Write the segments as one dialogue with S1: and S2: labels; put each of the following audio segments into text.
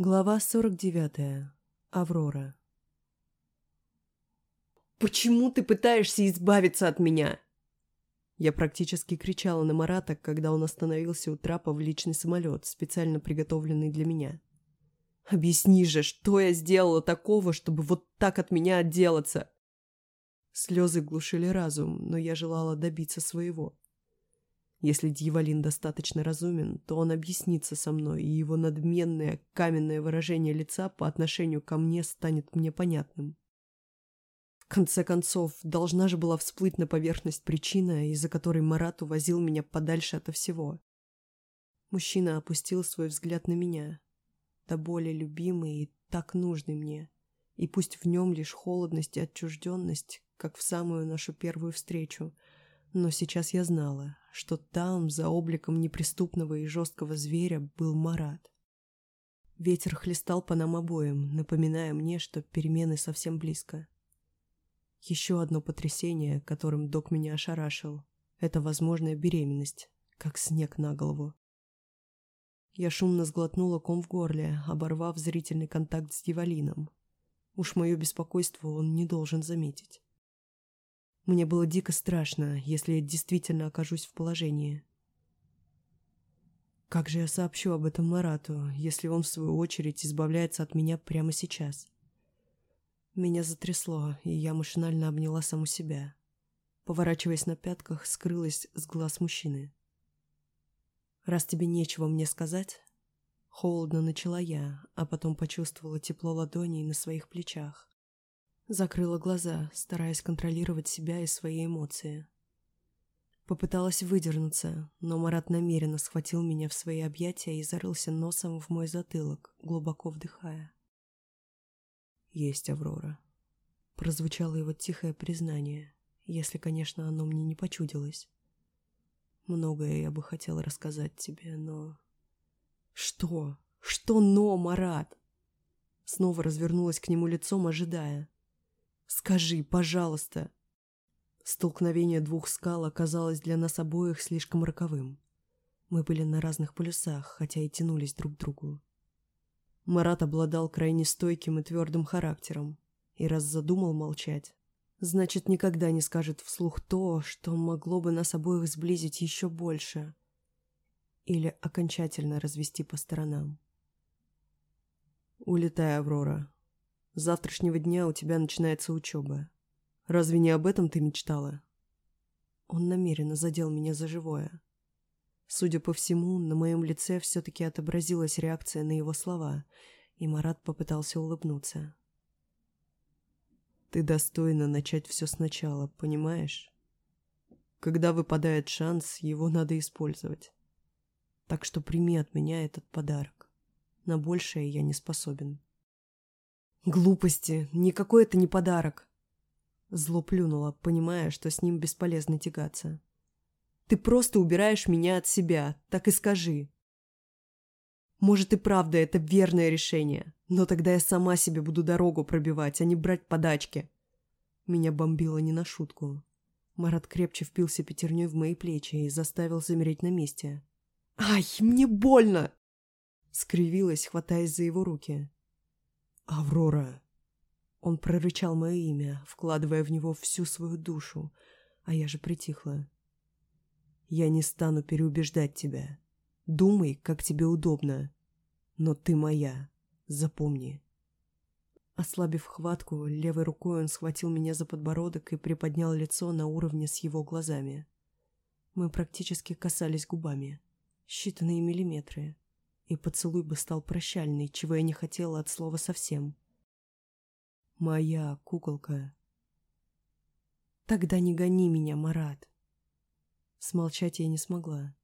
S1: Глава 49. Аврора.
S2: «Почему ты пытаешься избавиться от меня?»
S1: Я практически кричала на Марата, когда он остановился у трапа в личный самолет, специально приготовленный для меня.
S2: «Объясни же, что я сделала такого, чтобы вот так от меня отделаться?»
S1: Слезы глушили разум, но я желала добиться своего. Если Дьяволин достаточно разумен, то он объяснится со мной, и его надменное каменное выражение лица по отношению ко мне станет мне понятным. В конце концов, должна же была всплыть на поверхность причина, из-за которой Марат увозил меня подальше ото всего. Мужчина опустил свой взгляд на меня, до боли любимый и так нужный мне, и пусть в нем лишь холодность и отчужденность, как в самую нашу первую встречу — но сейчас я знала, что там, за обликом неприступного и жесткого зверя, был Марат. Ветер хлестал по нам обоим, напоминая мне, что перемены совсем близко. Еще одно потрясение, которым док меня ошарашил, это возможная беременность, как снег на голову. Я шумно сглотнула ком в горле, оборвав зрительный контакт с Дивалином. Уж мое беспокойство он не должен заметить. Мне было дико страшно, если я действительно окажусь в положении. Как же я сообщу об этом Марату, если он, в свою очередь, избавляется от меня прямо сейчас? Меня затрясло, и я машинально обняла саму себя. Поворачиваясь на пятках, скрылась с глаз мужчины. «Раз тебе нечего мне сказать...» Холодно начала я, а потом почувствовала тепло ладоней на своих плечах. Закрыла глаза, стараясь контролировать себя и свои эмоции. Попыталась выдернуться, но Марат намеренно схватил меня в свои объятия и зарылся носом в мой затылок, глубоко вдыхая. «Есть Аврора», — прозвучало его тихое признание, если, конечно, оно мне не почудилось. «Многое я бы хотела рассказать тебе, но...» «Что? Что но, Марат?» Снова развернулась к нему лицом, ожидая. Скажи, пожалуйста. Столкновение двух скал оказалось для нас обоих слишком роковым. Мы были на разных полюсах, хотя и тянулись друг к другу. Марат обладал крайне стойким и твердым характером, и раз задумал молчать, значит, никогда не скажет вслух то, что могло бы нас обоих сблизить еще больше или окончательно развести по сторонам. «Улетай, Аврора», с завтрашнего дня у тебя начинается учеба. Разве не об этом ты мечтала?» Он намеренно задел меня за живое. Судя по всему, на моем лице все-таки отобразилась реакция на его слова, и Марат попытался улыбнуться. «Ты достойна начать все сначала, понимаешь? Когда выпадает шанс, его надо использовать. Так что прими от меня этот подарок. На большее я не способен». Глупости, никакой это не подарок. Зло плюнула, понимая, что с ним бесполезно тягаться. Ты просто убираешь меня от себя, так и скажи. Может и правда это верное решение, но тогда я сама себе буду дорогу пробивать, а не брать подачки. Меня бомбило не на шутку. Марат крепче впился пятерней в мои плечи и заставил замереть на месте. «Ай, мне больно!» Скривилась, хватаясь за его руки. «Аврора!» Он прорычал мое имя, вкладывая в него всю свою душу, а я же притихла. «Я не стану переубеждать тебя. Думай, как тебе удобно. Но ты моя. Запомни». Ослабив хватку, левой рукой он схватил меня за подбородок и приподнял лицо на уровне с его глазами. Мы практически касались губами. Считанные миллиметры и поцелуй бы стал прощальный, чего я не хотела от слова совсем. Моя куколка. Тогда не гони меня, Марат. Смолчать я не смогла.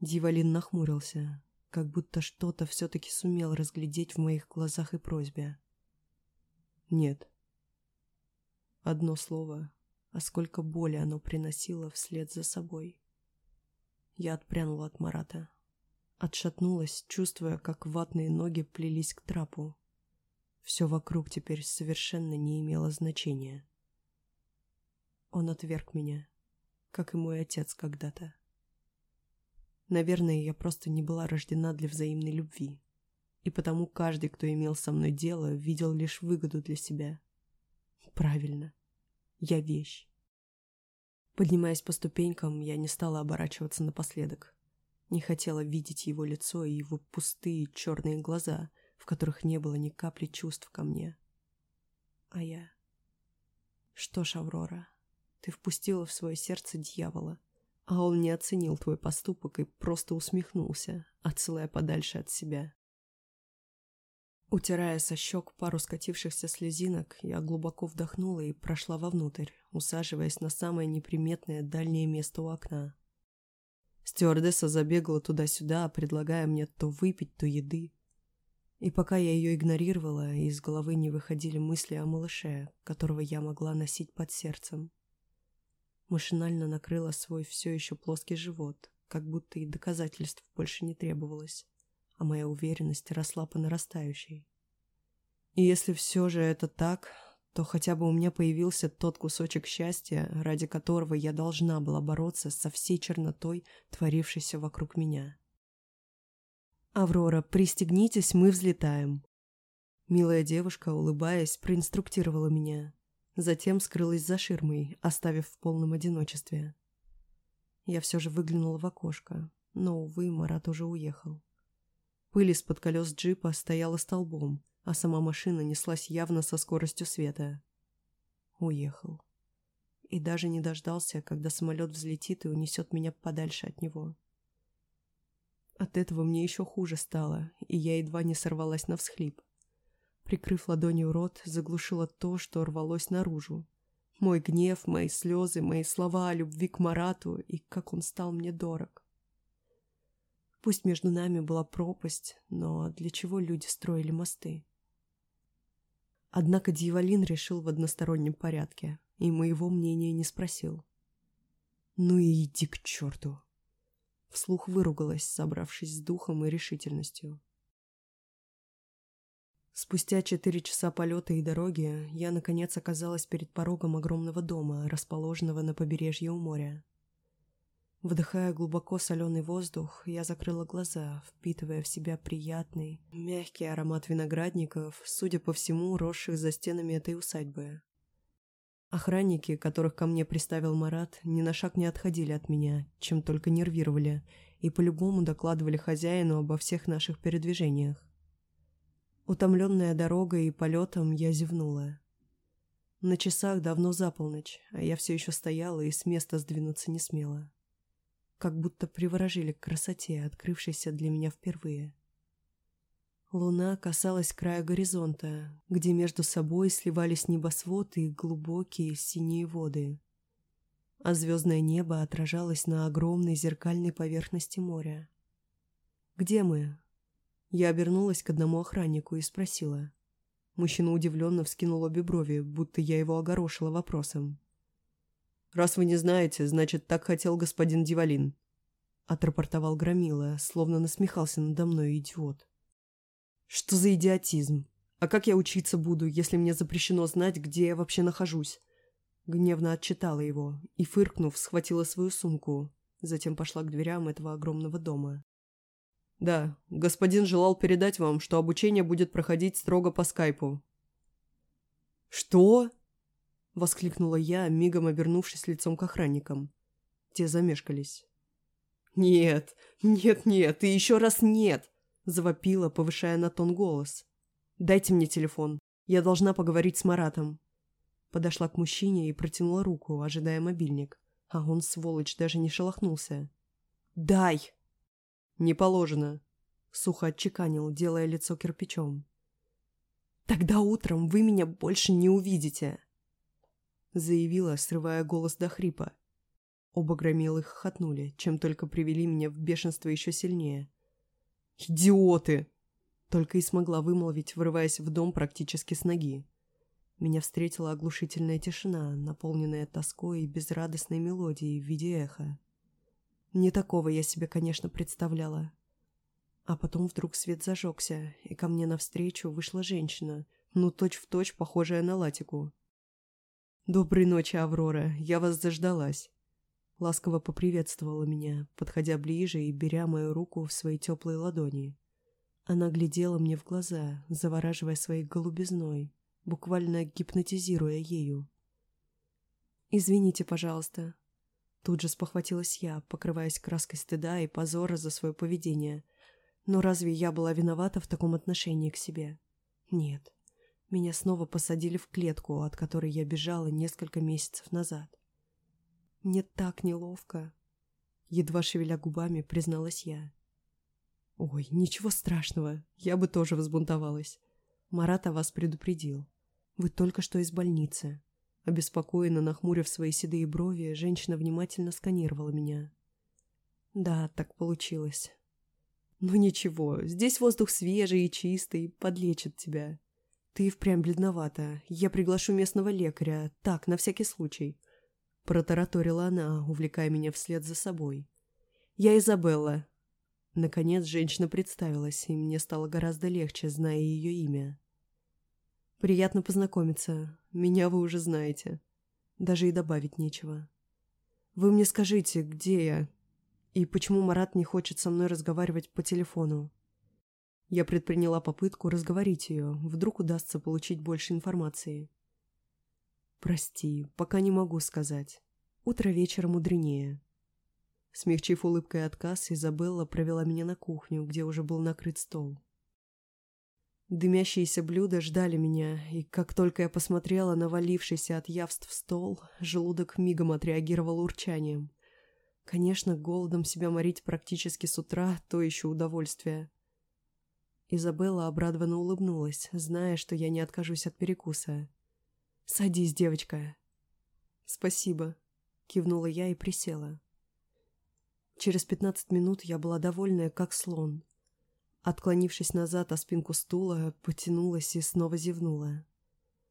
S1: Дивалин нахмурился, как будто что-то все-таки сумел разглядеть в моих глазах и просьбе. Нет. Одно слово, а сколько боли оно приносило вслед за собой. Я отпрянула от Марата. Отшатнулась, чувствуя, как ватные ноги плелись к трапу. Все вокруг теперь совершенно не имело значения. Он отверг меня, как и мой отец когда-то. Наверное, я просто не была рождена для взаимной любви. И потому каждый, кто имел со мной дело, видел лишь выгоду для себя. Правильно. Я вещь. Поднимаясь по ступенькам, я не стала оборачиваться напоследок. Не хотела видеть его лицо и его пустые черные глаза, в которых не было ни капли чувств ко мне. А я... Что ж, Аврора, ты впустила в свое сердце дьявола, а он не оценил твой поступок и просто усмехнулся, отсылая подальше от себя. Утирая со щек пару скатившихся слезинок, я глубоко вдохнула и прошла вовнутрь, усаживаясь на самое неприметное дальнее место у окна. Стюардесса забегала туда-сюда, предлагая мне то выпить, то еды. И пока я ее игнорировала, из головы не выходили мысли о малыше, которого я могла носить под сердцем. Машинально накрыла свой все еще плоский живот, как будто и доказательств больше не требовалось, а моя уверенность росла по нарастающей. И если все же это так, то хотя бы у меня появился тот кусочек счастья, ради которого я должна была бороться со всей чернотой, творившейся вокруг меня. «Аврора, пристегнитесь, мы взлетаем». Милая девушка, улыбаясь, проинструктировала меня. Затем скрылась за ширмой, оставив в полном одиночестве. Я все же выглянула в окошко, но, увы, Марат уже уехал. Пыль из-под колес джипа стояла столбом, а сама машина неслась явно со скоростью света. Уехал. И даже не дождался, когда самолет взлетит и унесет меня подальше от него. От этого мне еще хуже стало, и я едва не сорвалась на всхлип. Прикрыв ладонью рот, заглушила то, что рвалось наружу. Мой гнев, мои слезы, мои слова о любви к Марату и как он стал мне дорог. Пусть между нами была пропасть, но для чего люди строили мосты? Однако Дьяволин решил в одностороннем порядке, и моего мнения не спросил. «Ну и иди к черту!» Вслух выругалась, собравшись с духом и решительностью. Спустя четыре часа полета и дороги я, наконец, оказалась перед порогом огромного дома, расположенного на побережье у моря. Вдыхая глубоко соленый воздух, я закрыла глаза, впитывая в себя приятный, мягкий аромат виноградников, судя по всему, росших за стенами этой усадьбы. Охранники, которых ко мне приставил Марат, ни на шаг не отходили от меня, чем только нервировали, и по-любому докладывали хозяину обо всех наших передвижениях. Утомленная дорогой и полетом, я зевнула. На часах давно за полночь, а я все еще стояла и с места сдвинуться не смела. Как будто приворожили к красоте, открывшейся для меня впервые. Луна касалась края горизонта, где между собой сливались небосвод и глубокие синие воды. А звездное небо отражалось на огромной зеркальной поверхности моря. «Где мы?» Я обернулась к одному охраннику и спросила. Мужчина удивленно вскинул обе брови, будто я его огорошила вопросом. «Раз вы не знаете, значит, так хотел господин Дивалин», — отрапортовал Громила, словно насмехался надо мной идиот. Что за идиотизм? А как я учиться буду, если мне запрещено знать, где я вообще нахожусь? Гневно отчитала его и, фыркнув, схватила свою сумку. Затем пошла к дверям этого огромного дома. «Да, господин желал передать вам, что обучение будет проходить строго по скайпу». «Что?» — воскликнула я, мигом обернувшись лицом к охранникам. Те замешкались. «Нет, нет, нет, и еще раз нет!» Завопила, повышая на тон голос. «Дайте мне телефон. Я должна поговорить с Маратом». Подошла к мужчине и протянула руку, ожидая мобильник. А он, сволочь, даже не шелохнулся. «Дай!» «Не положено», — сухо отчеканил, делая лицо кирпичом. «Тогда утром вы меня больше не увидите», — заявила, срывая голос до хрипа. Оба громилы хохотнули, чем только привели меня в бешенство еще сильнее. «Идиоты!» Только и смогла вымолвить, врываясь в дом практически с ноги. Меня встретила оглушительная тишина, наполненная тоской и безрадостной мелодией в виде эха. Не такого я себе, конечно, представляла. А потом вдруг свет зажегся, и ко мне навстречу вышла женщина, ну точь-в-точь точь похожая на Латику. «Доброй ночи, Аврора, я вас заждалась» ласково поприветствовала меня, подходя ближе и беря мою руку в свои теплые ладони. Она глядела мне в глаза, завораживая своей голубизной, буквально гипнотизируя ею. «Извините, пожалуйста». Тут же спохватилась я, покрываясь краской стыда и позора за свое поведение. Но разве я была виновата в таком отношении к себе? Нет. Меня снова посадили в клетку, от которой я бежала несколько месяцев назад. Мне так неловко. Едва шевеля губами, призналась я. Ой, ничего страшного, я бы тоже взбунтовалась. Марат о вас предупредил. Вы только что из больницы. Обеспокоенно нахмурив свои седые брови, женщина внимательно сканировала меня. Да, так получилось. Ну ничего, здесь воздух свежий и чистый, подлечит тебя. Ты впрямь бледновата. Я приглашу местного лекаря, так, на всякий случай. Протараторила она, увлекая меня вслед за собой. Я Изабелла. Наконец женщина представилась, и мне стало гораздо легче, зная ее имя. Приятно познакомиться. Меня вы уже знаете. Даже и добавить нечего. Вы мне скажите, где я? И почему Марат не хочет со мной разговаривать по телефону? Я предприняла попытку разговорить ее. Вдруг удастся получить больше информации. Прости, пока не могу сказать. Утро вечера мудренее. Смягчив улыбкой отказ, Изабелла провела меня на кухню, где уже был накрыт стол. Дымящиеся блюда ждали меня, и как только я посмотрела на валившийся от явств стол, желудок мигом отреагировал урчанием. Конечно, голодом себя морить практически с утра – то еще удовольствие. Изабелла обрадованно улыбнулась, зная, что я не откажусь от перекуса. «Садись, девочка». «Спасибо», – кивнула я и присела. Через пятнадцать минут я была довольная, как слон – Отклонившись назад о спинку стула, потянулась и снова зевнула.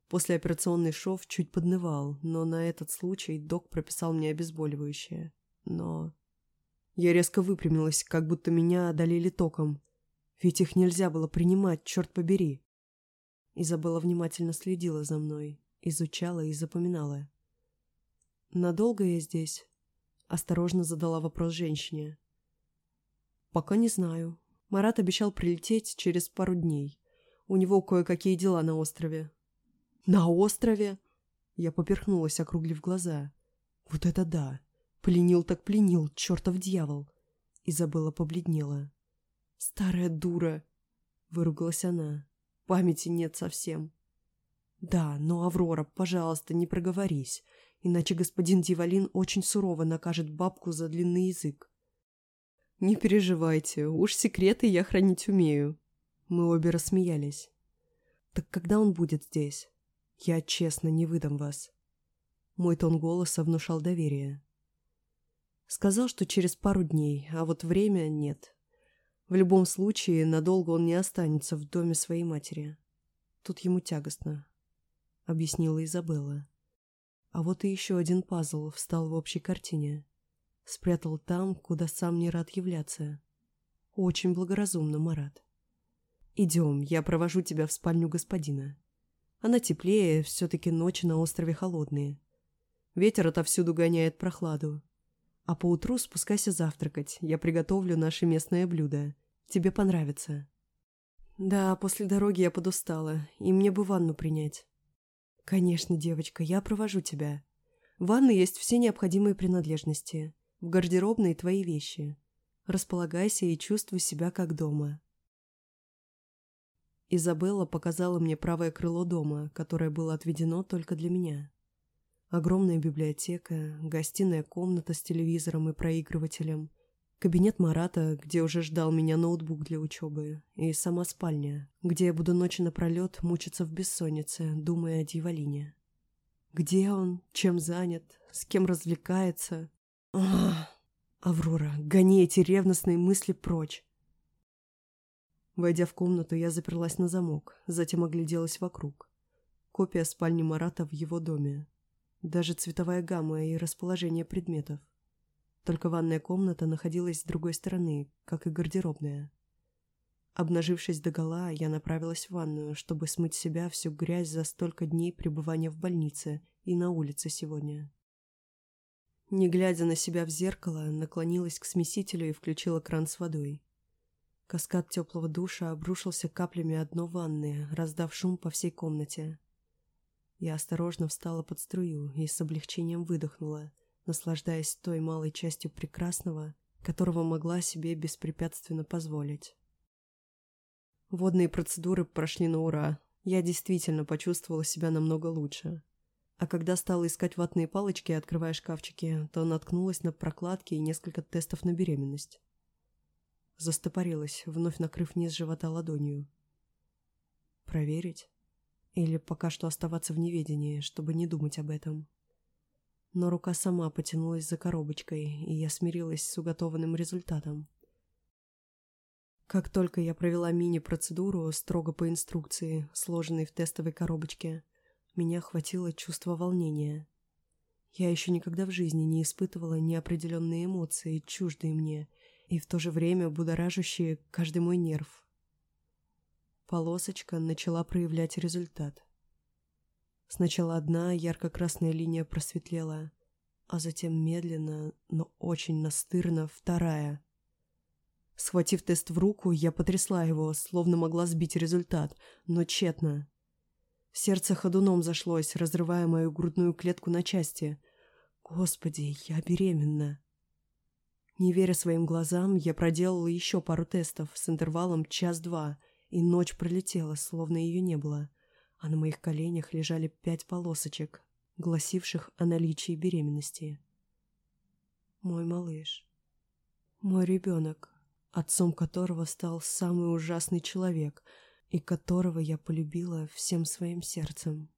S1: Послеоперационный шов чуть поднывал, но на этот случай док прописал мне обезболивающее. Но... Я резко выпрямилась, как будто меня одолели током. Ведь их нельзя было принимать, черт побери. Изабелла внимательно следила за мной, изучала и запоминала. «Надолго я здесь?» Осторожно задала вопрос женщине. «Пока не знаю. Марат обещал прилететь через пару дней. У него кое-какие дела на острове. «На острове?» Я поперхнулась, округлив глаза. «Вот это да! Пленил так пленил, чертов дьявол!» Изабелла побледнела. «Старая дура!» — выругалась она. «Памяти нет совсем». «Да, но, Аврора, пожалуйста, не проговорись, иначе господин Дивалин очень сурово накажет бабку за длинный язык. «Не переживайте, уж секреты я хранить умею». Мы обе рассмеялись. «Так когда он будет здесь? Я честно не выдам вас». Мой тон голоса внушал доверие. Сказал, что через пару дней, а вот время нет. В любом случае, надолго он не останется в доме своей матери. Тут ему тягостно, — объяснила Изабелла. А вот и еще один пазл встал в общей картине. Спрятал там, куда сам не рад являться. Очень благоразумно, Марат. Идем, я провожу тебя в спальню господина. Она теплее, все-таки ночи на острове холодные. Ветер отовсюду гоняет прохладу. А поутру спускайся завтракать, я приготовлю наше местное блюдо. Тебе понравится. Да, после дороги я подустала, и мне бы ванну принять. Конечно, девочка, я провожу тебя. В ванной есть все необходимые принадлежности. В гардеробной твои вещи. Располагайся и чувствуй себя как дома. Изабелла показала мне правое крыло дома, которое было отведено только для меня. Огромная библиотека, гостиная комната с телевизором и проигрывателем, кабинет Марата, где уже ждал меня ноутбук для учебы, и сама спальня, где я буду ночи напролет мучиться в бессоннице, думая о Дьяволине. Где он? Чем занят? С кем развлекается? Аврора, гони эти ревностные мысли прочь. Войдя в комнату, я заперлась на замок, затем огляделась вокруг. Копия спальни Марата в его доме. Даже цветовая гамма и расположение предметов. Только ванная комната находилась с другой стороны, как и гардеробная. Обнажившись догола, я направилась в ванную, чтобы смыть с себя всю грязь за столько дней пребывания в больнице и на улице сегодня. Не глядя на себя в зеркало, наклонилась к смесителю и включила кран с водой. Каскад теплого душа обрушился каплями о дно ванны, раздав шум по всей комнате. Я осторожно встала под струю и с облегчением выдохнула, наслаждаясь той малой частью прекрасного, которого могла себе беспрепятственно позволить. Водные процедуры прошли на ура. Я действительно почувствовала себя намного лучше. А когда стала искать ватные палочки, открывая шкафчики, то наткнулась на прокладки и несколько тестов на беременность. Застопорилась, вновь накрыв низ живота ладонью. Проверить? Или пока что оставаться в неведении, чтобы не думать об этом? Но рука сама потянулась за коробочкой, и я смирилась с уготованным результатом. Как только я провела мини-процедуру, строго по инструкции, сложенной в тестовой коробочке, меня охватило чувство волнения. Я еще никогда в жизни не испытывала неопределенные эмоции, чуждые мне, и в то же время будоражащие каждый мой нерв. Полосочка начала проявлять результат. Сначала одна ярко-красная линия просветлела, а затем медленно, но очень настырно вторая. Схватив тест в руку, я потрясла его, словно могла сбить результат, но тщетно. Сердце ходуном зашлось, разрывая мою грудную клетку на части. Господи, я беременна. Не веря своим глазам, я проделала еще пару тестов с интервалом час-два, и ночь пролетела, словно ее не было, а на моих коленях лежали пять полосочек, гласивших о наличии беременности. Мой малыш. Мой ребенок, отцом которого стал самый ужасный человек и которого я полюбила всем своим сердцем.